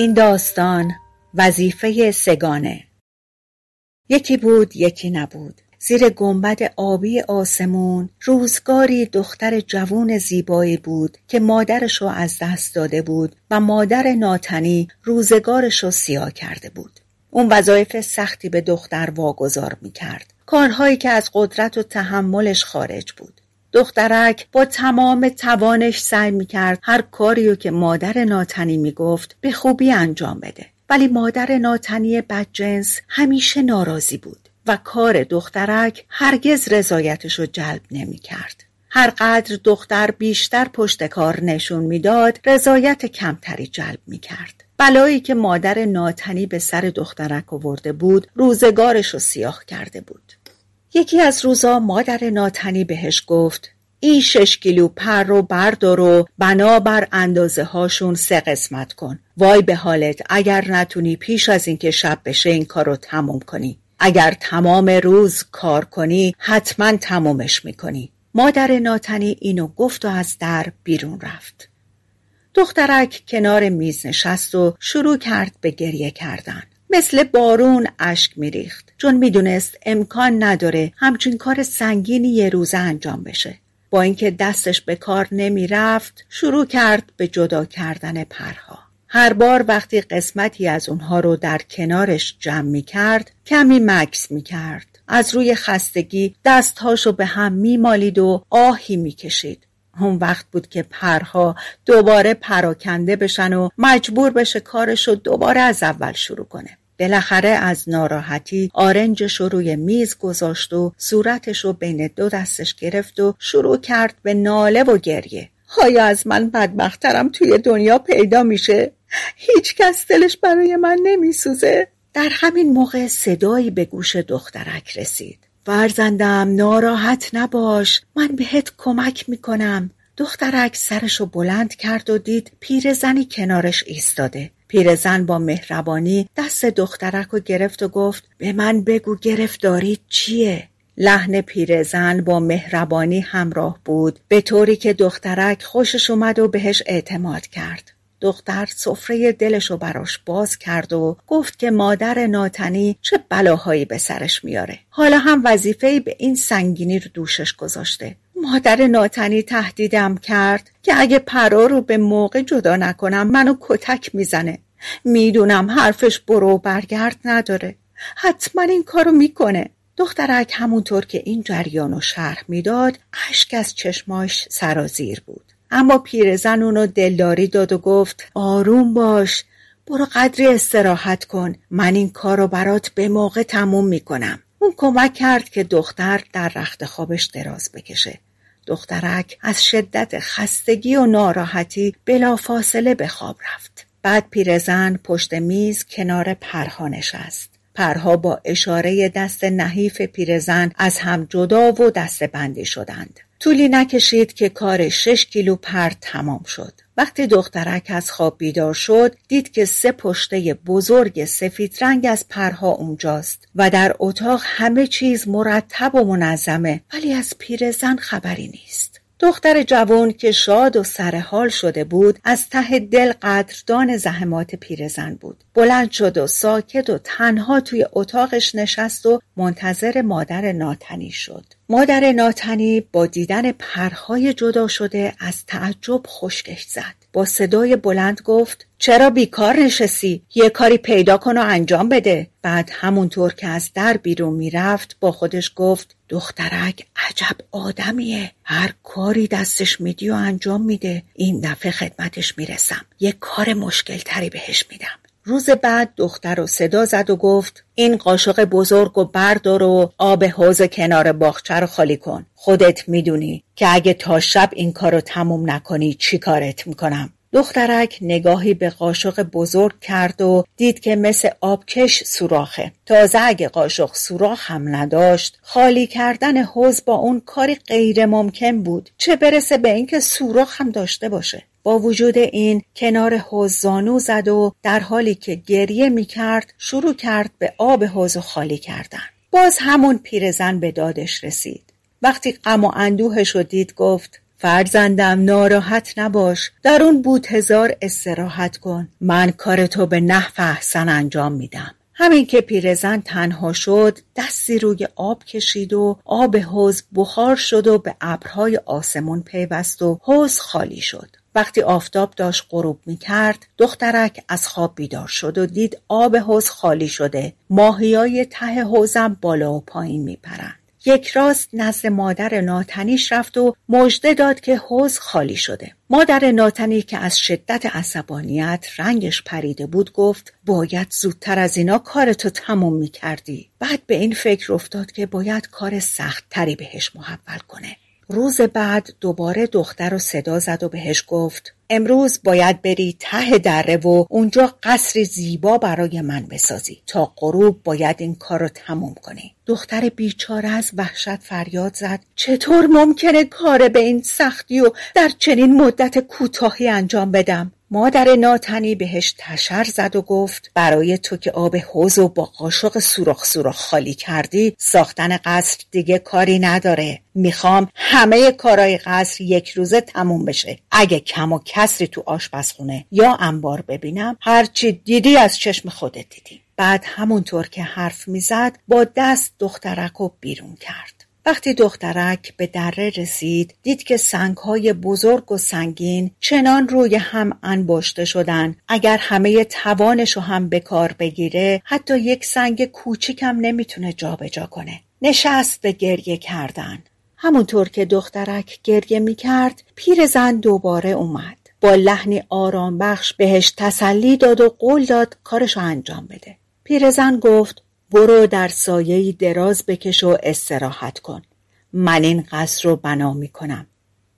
این داستان وظیفه سگانه. یکی بود یکی نبود. زیر گنبد آبی آسمون روزگاری دختر جوون زیبایی بود که مادرشو از دست داده بود و مادر ناتنی روزگارشو سیاه کرده بود. اون وظایف سختی به دختر واگذار می‌کرد. کارهایی که از قدرت و تحملش خارج بود. دخترک با تمام توانش سعی می‌کرد هر کاریو که مادر ناتنی می‌گفت به خوبی انجام بده ولی مادر ناتنی بدجنس همیشه ناراضی بود و کار دخترک هرگز رضایتش رو جلب نمی‌کرد. هر قدر دختر بیشتر پشت کار نشون می‌داد رضایت کمتری جلب می‌کرد. بلایی که مادر ناتنی به سر دخترک آورده بود روزگارش رو سیاه کرده بود. یکی از روزا مادر ناتنی بهش گفت این شش کیلو پر رو بردار و بنابر اندازه هاشون سه قسمت کن. وای به حالت اگر نتونی پیش از اینکه شب بشه این کار رو تموم کنی. اگر تمام روز کار کنی حتما تمومش می‌کنی. مادر ناتنی اینو گفت و از در بیرون رفت. دخترک کنار میز نشست و شروع کرد به گریه کردن. مثل بارون اشک میریخت چون می‌دونست امکان نداره همچین کار سنگینی یه روزه انجام بشه با اینکه دستش به کار نمی‌رفت شروع کرد به جدا کردن پرها هر بار وقتی قسمتی از اونها رو در کنارش جمع می کرد کمی مکس می کرد. از روی خستگی دستهاشو به هم می مالید و آهی می کشید. اون وقت بود که پرها دوباره پراکنده بشن و مجبور بشه کارش رو دوباره از اول شروع کنه. بالاخره از ناراحتی آرنجش رو روی میز گذاشت و صورتش رو بین دو دستش گرفت و شروع کرد به ناله و گریه. های از من بدبخترم توی دنیا پیدا میشه؟ هیچ کس دلش برای من نمیسوزه. در همین موقع صدایی به گوش دخترک رسید. فرزندم ناراحت نباش. من بهت کمک می‌کنم. دخترک سرشو بلند کرد و دید پیرزنی کنارش ایستاده. پیرزن با مهربانی دست دخترک رو گرفت و گفت به من بگو گرفتاری چیه؟ لحن پیرزن با مهربانی همراه بود به طوری که دخترک خوشش اومد و بهش اعتماد کرد. دختر سفره دلشو براش باز کرد و گفت که مادر ناتنی چه بلاهایی به سرش میاره. حالا هم وظیفه به این سنگینی رو دوشش گذاشته. مادر ناتنی تهدیدم کرد که اگه پرا رو به موقع جدا نکنم منو کتک می‌زنه. می‌دونم حرفش برو برگرد نداره. حتما این کارو می‌کنه. دخترک همونطور که این جریان شرح می‌داد اشک از چشماش سرازیر بود. اما پیرزن اونو دلداری داد و گفت آروم باش برو قدری استراحت کن. من این کار رو برات به موقع تموم می‌کنم. اون کمک کرد که دختر در رخت خوابش دراز بکشه. دخترک از شدت خستگی و ناراحتی بلافاصله به خواب رفت. بعد پیرزن پشت میز کنار پرها نشست. پرها با اشاره دست نحیف پیرزن از هم جدا و دست بندی شدند. طولی نکشید که کار شش کیلو پر تمام شد. وقتی دخترک از خواب بیدار شد دید که سه پشته بزرگ سفید رنگ از پرها اونجاست و در اتاق همه چیز مرتب و منظمه ولی از پیرزن خبری نیست. دختر جوان که شاد و سرحال شده بود از ته دل قدردان زحمات پیرزن بود. بلند شد و ساکت و تنها توی اتاقش نشست و منتظر مادر ناتنی شد. مادر ناتنی با دیدن پرهای جدا شده از تعجب خشکش زد. با صدای بلند گفت چرا بیکار نشستی؟ یه کاری پیدا کن و انجام بده. بعد همونطور که از در بیرون می‌رفت با خودش گفت دخترک عجب آدمیه. هر کاری دستش میدی و انجام میده. این دفعه خدمتش می‌رسم. یه کار مشکل تری بهش میدم. روز بعد دختر و صدا زد و گفت این قاشق بزرگ و بردار و آب حوز کنار باغچه رو خالی کن. خودت می‌دونی که اگه تا شب این کارو تموم نکنی چی کارت می‌کنم. دخترک نگاهی به قاشق بزرگ کرد و دید که مثل آبکش سوراخه. تازه اگه قاشق سوراخ هم نداشت خالی کردن حوز با اون کاری غیر ممکن بود. چه برسه به اینکه سوراخ هم داشته باشه. با وجود این کنار حوز زانو زد و در حالی که گریه می کرد شروع کرد به آب حوز خالی کردن. باز همون پیرزن به دادش رسید. وقتی غم و اندوهش رو دید گفت فرزندم ناراحت نباش. در اون بود هزار استراحت کن. من کار تو به نحو احسن انجام میدم. همین که پیرزن تنها شد دستی روی آب کشید و آب حوز بخار شد و به ابرهای آسمون پیوست و حوز خالی شد. وقتی آفتاب داشت غروب می کرد دخترک از خواب بیدار شد و دید آب حوز خالی شده. ماهیای ته حوزم بالا و پایین می پرند. یک راست نزد مادر ناتنیش رفت و مژده داد که حوز خالی شده مادر ناتنی که از شدت عصبانیت رنگش پریده بود گفت باید زودتر از اینا کارتو تموم می کردی. بعد به این فکر افتاد که باید کار سخت تری بهش محول کنه روز بعد دوباره دختر رو صدا زد و بهش گفت امروز باید بری ته دره و اونجا قصری زیبا برای من بسازی. تا غروب باید این کار رو تموم کنی. دختر بیچاره از وحشت فریاد زد. چطور ممکنه کار به این سختی و در چنین مدت کوتاهی انجام بدم؟ مادر ناتنی بهش تشر زد و گفت برای تو که آب حوز و با قاشق سوراخ سوراخ خالی کردی ساختن قصر دیگه کاری نداره. می‌خوام همه کارای قصر یک روزه تموم بشه. اگه کم و کسری تو آشپزخونه یا انبار ببینم هرچی دیدی از چشم خودت دیدی. بعد همونطور که حرف می‌زد با دست دخترک رو بیرون کرد. وقتی دخترک به دره رسید دید که سنگهای بزرگ و سنگین چنان روی هم انباشته شدن. اگر همه توانش رو هم به کار بگیره حتی یک سنگ کوچیکم نمی‌تونه جابجا کنه. نشست به گریه کردن. همونطور که دخترک گریه می‌کرد پیرزن دوباره اومد. با لحنی آرام بخش بهش تسلی داد و قول داد کارشو انجام بده. پیرزن گفت برو در سایه دراز بکش و استراحت کن. من این قصر رو بنا می‌کنم.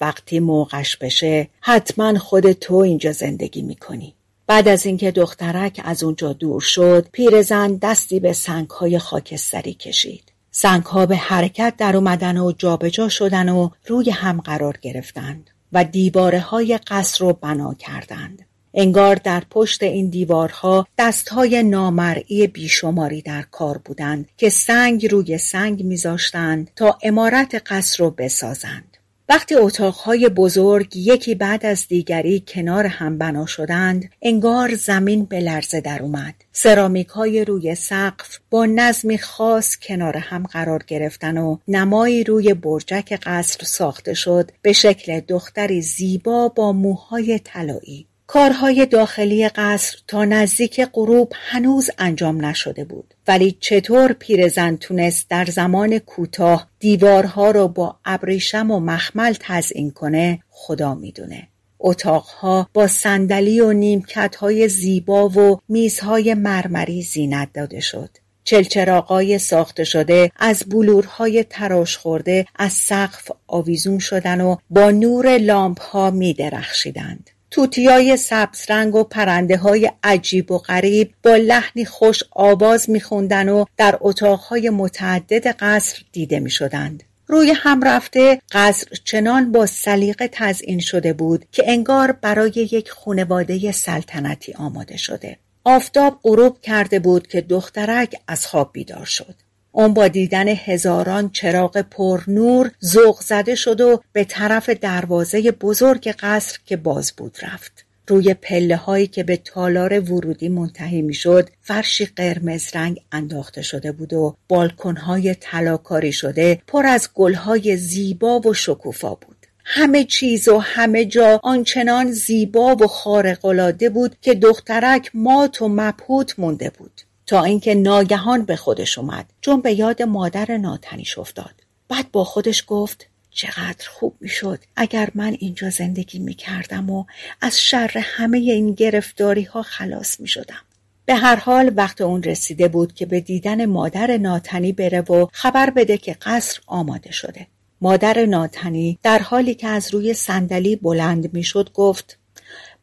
وقتی موقعش بشه حتما خود تو اینجا زندگی می‌کنی. بعد از اینکه دخترک از اونجا دور شد پیرزن دستی به سنگهای خاکستری کشید. سنگها به حرکت در اومدن و جابجا شدن و روی هم قرار گرفتند. و دیواره های قصر رو بنا کردند انگار در پشت این دیوارها دستهای نامرئی بیشماری در کار بودند که سنگ روی سنگ میذاشتند تا امارت قصر رو بسازند. وقتی اتاقهای بزرگ یکی بعد از دیگری کنار هم بنا شدند انگار زمین به لرزه در اومد. سرامیک های روی سقف با نظمی خاص کنار هم قرار گرفتن و نمایی روی برجک قصر ساخته شد به شکل دختری زیبا با موهای طلایی. کارهای داخلی قصر تا نزدیک غروب هنوز انجام نشده بود. ولی چطور پیرزن تونست در زمان کوتاه دیوارها را با ابریشم و مخمل تزئین کنه خدا می‌دونه. اتاقها با صندلی و نیمکتهای زیبا و میزهای مرمری زینت داده شد. چلچراغای ساخته شده از بلورهای تراش خورده از سقف آویزون شدن و با نور لامپ ها می درخشیدند. توتیای سبز رنگ و پرنده های عجیب و غریب با لحنی خوش آواز میخوندن و در اتاقهای متعدد قصر دیده می‌شدند. روی هم رفته قصر چنان با سلیقه تزئین شده بود که انگار برای یک خونواده سلطنتی آماده شده. آفتاب غروب کرده بود که دخترک از خواب بیدار شد. اون با دیدن هزاران چراغ نور ذوق زده شد و به طرف دروازه بزرگ قصر که باز بود رفت. روی پله هایی که به تالار ورودی منتهی می شد فرشی قرمز رنگ انداخته شده بود و بالکن های تلاکاری شده پر از گل های زیبا و شکوفا بود. همه چیز و همه جا آنچنان زیبا و خارق‌العاده بود که دخترک مات و مبهوت مونده بود. تا اینکه ناگهان به خودش اومد. چون به یاد مادر ناتنیش افتاد. بعد با خودش گفت چقدر خوب می‌شد. اگر من اینجا زندگی می‌کردم و از شر همه این گرفتاری ها خلاص می‌شدم. به هر حال وقت اون رسیده بود که به دیدن مادر ناتنی بره و خبر بده که قصر آماده شده. مادر ناتنی در حالی که از روی صندلی بلند می‌شد گفت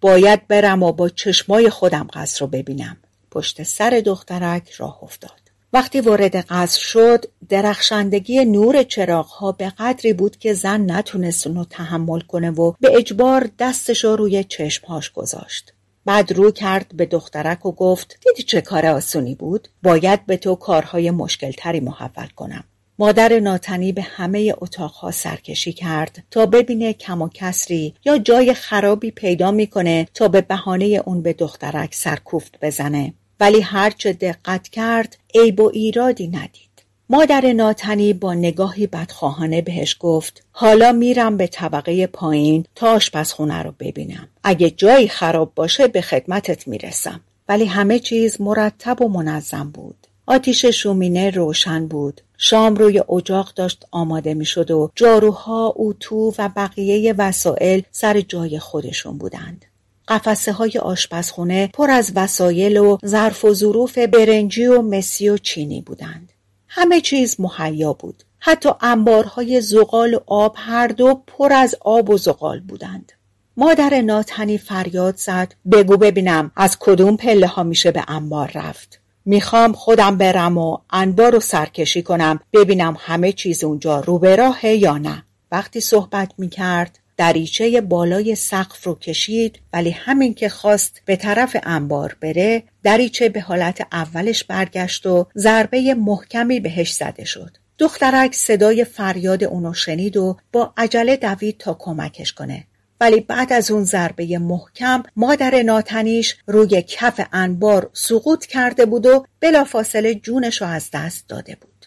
باید برم و با چشمای خودم قصر رو ببینم. پشت سر دخترک راه افتاد. وقتی وارد قصر شد درخشندگی نور چراغها به قدری بود که زن نتونست اونو تحمل کنه و به اجبار دستش روی چشمهاش گذاشت. بعد رو کرد به دخترک و گفت دیدی چه کار آسونی بود؟ باید به تو کارهای مشکلتری محول کنم. مادر ناتنی به همه اتاقها سرکشی کرد تا ببینه کم و کسری یا جای خرابی پیدا می‌کنه تا به بهانه اون به دخترک سرکوفت بزنه. ولی هرچه دقت کرد عیب و ایرادی ندید. مادر ناتنی با نگاهی بدخواهانه بهش گفت حالا میرم به طبقه پایین تا آشپزخونه رو ببینم. اگه جایی خراب باشه به خدمتت می‌رسم. ولی همه چیز مرتب و منظم بود. آتیش شومینه روشن بود. شام روی اجاق داشت آماده می‌شد و جاروها اوتو و بقیه وسایل سر جای خودشون بودند. قفسه های آشپزخونه پر از وسایل و ظرف و ظروف برنجی و مسی و چینی بودند. همه چیز مهیا بود. حتی انبارهای زغال و آب هر دو پر از آب و زغال بودند. مادر ناتنی فریاد زد بگو ببینم از کدوم پله ها میشه به انبار رفت. می‌خوام خودم برم و انبار رو سرکشی کنم ببینم همه چیز اونجا رو به راهه یا نه. وقتی صحبت می‌کرد دریچه بالای سقف رو کشید ولی همین که خواست به طرف انبار بره دریچه به حالت اولش برگشت و ضربه محکمی بهش زده شد. دخترک صدای فریاد اونو شنید و با عجله دوید تا کمکش کنه. ولی بعد از اون ضربه محکم مادر ناتنیش روی کف انبار سقوط کرده بود و بلافاصله جونش رو از دست داده بود.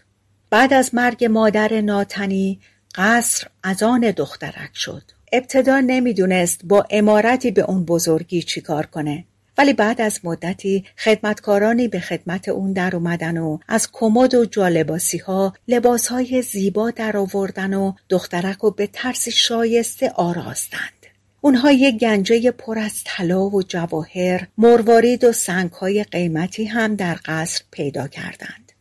بعد از مرگ مادر ناتنی قصر از آن دخترک شد. ابتدا نمی‌دونست با امارتی به اون بزرگی چیکار کنه ولی بعد از مدتی خدمتکارانی به خدمت اون در اومدن و از کمد و جالباسی ها لباس های زیبا در آوردن و دخترک و به ترس شایسته آراستند. اونها یک گنجه پر از طلا و جواهر، مروارید و سنگ های قیمتی هم در قصر پیدا کردند.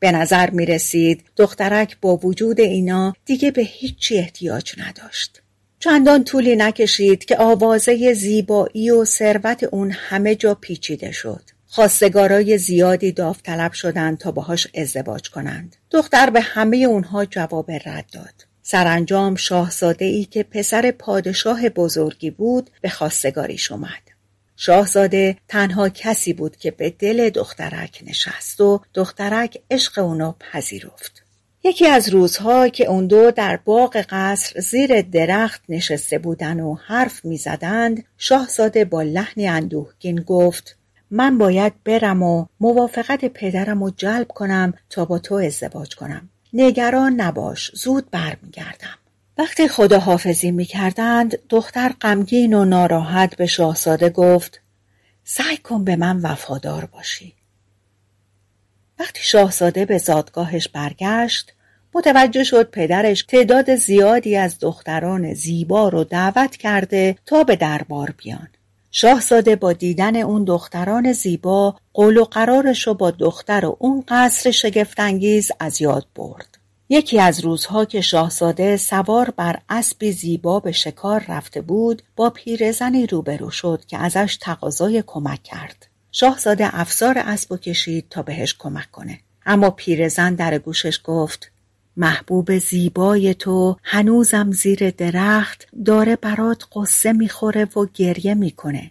به نظر می رسید دخترک با وجود اینا دیگه به هیچی احتیاج نداشت. چندان طولی نکشید که آوازه زیبایی و ثروت اون همه جا پیچیده شد. خواستگارای زیادی داوطلب شدند تا باهاش ازدواج کنند. دختر به همه اونها جواب رد داد. سرانجام شاهزاده ای که پسر پادشاه بزرگی بود به خواستگاریش اومد. شاهزاده تنها کسی بود که به دل دخترک نشست و دخترک عشق اونو پذیرفت. یکی از روزها که اون دو در باغ قصر زیر درخت نشسته بودن و حرف می‌زدند شاهزاده با لحنی اندوهگین گفت من باید برم و موافقت پدرم رو جلب کنم تا با تو ازدواج کنم. نگران نباش زود برمیگردم. وقتی خداحافظی می‌کردند دختر غمگین و ناراحت به شاهزاده گفت سعی کن به من وفادار باشی. وقتی شاهزاده به زادگاهش برگشت متوجه شد پدرش تعداد زیادی از دختران زیبا رو دعوت کرده تا به دربار بیان. شاهزاده با دیدن اون دختران زیبا قول و قرارش رو با دختر و اون قصر شگفتانگیز از یاد برد. یکی از روزها که شاهزاده سوار بر اسبی زیبا به شکار رفته بود با پیرزنی روبرو شد که ازش تقاضای کمک کرد. شاهزاده افسار اسب و کشید تا بهش کمک کنه. اما پیرزن در گوشش گفت محبوب زیبای تو هنوزم زیر درخت داره برات قصه می‌خوره و گریه می‌کنه.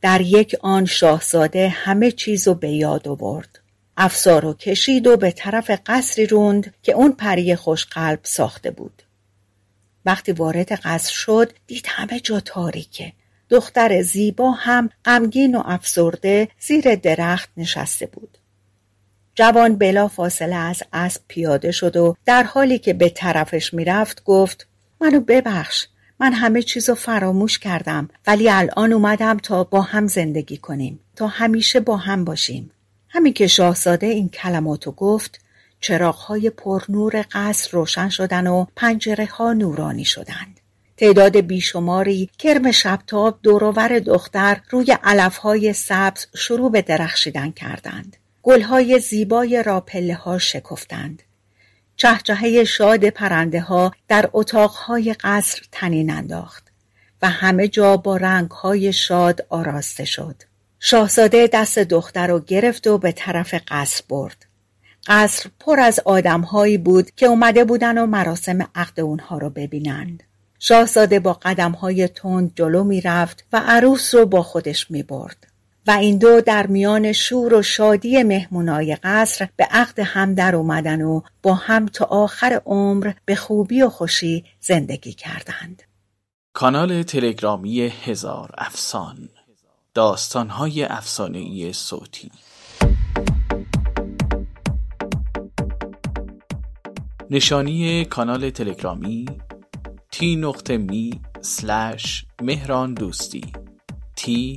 در یک آن شاهزاده همه چیزو به یاد آورد. افسارو کشید و به طرف قصری روند که اون پری خوشقلب ساخته بود. وقتی وارد قصر شد دید همه جا تاریکه. دختر زیبا هم غمگین و افسرده زیر درخت نشسته بود. جوان بلا فاصله از اسب پیاده شد و در حالی که به طرفش می‌رفت گفت منو ببخش من همه چیزو فراموش کردم ولی الان اومدم تا با هم زندگی کنیم تا همیشه با هم باشیم همین که شاهزاده این کلماتو گفت چراغهای پرنور قصر روشن شدن و پنجره ها نورانی شدند تعداد بیشماری کرم شبتاب دوروور دختر روی علفهای سبز شروع به درخشیدن کردند. گلهای زیبای را پله ها شکفتند. چهچهه شاد پرنده ها در اتاقهای قصر تنین انداخت و همه جا با رنگهای شاد آراسته شد. شاهزاده دست دختر رو گرفت و به طرف قصر برد. قصر پر از آدمهایی بود که اومده بودن و مراسم عقد اونها رو ببینند. شاهزاده با قدمهای تند جلو می‌رفت و عروس رو با خودش می برد. و این دو در میان شور و شادی مهمونای قصر به عقد هم در اومدن و با هم تا آخر عمر به خوبی و خوشی زندگی کردند. کانال تلگرامی هزار افسان داستانهای ای صوتی نشانی کانال تلگرامی سلش مهران تی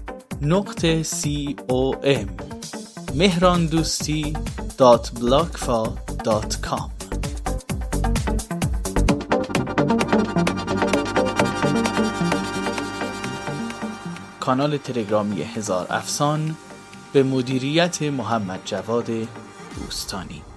نقطه c o m. مهراندوستی دات دات کام. کانال تلگرامی هزار افسان به مدیریت محمد جواد دوستانی.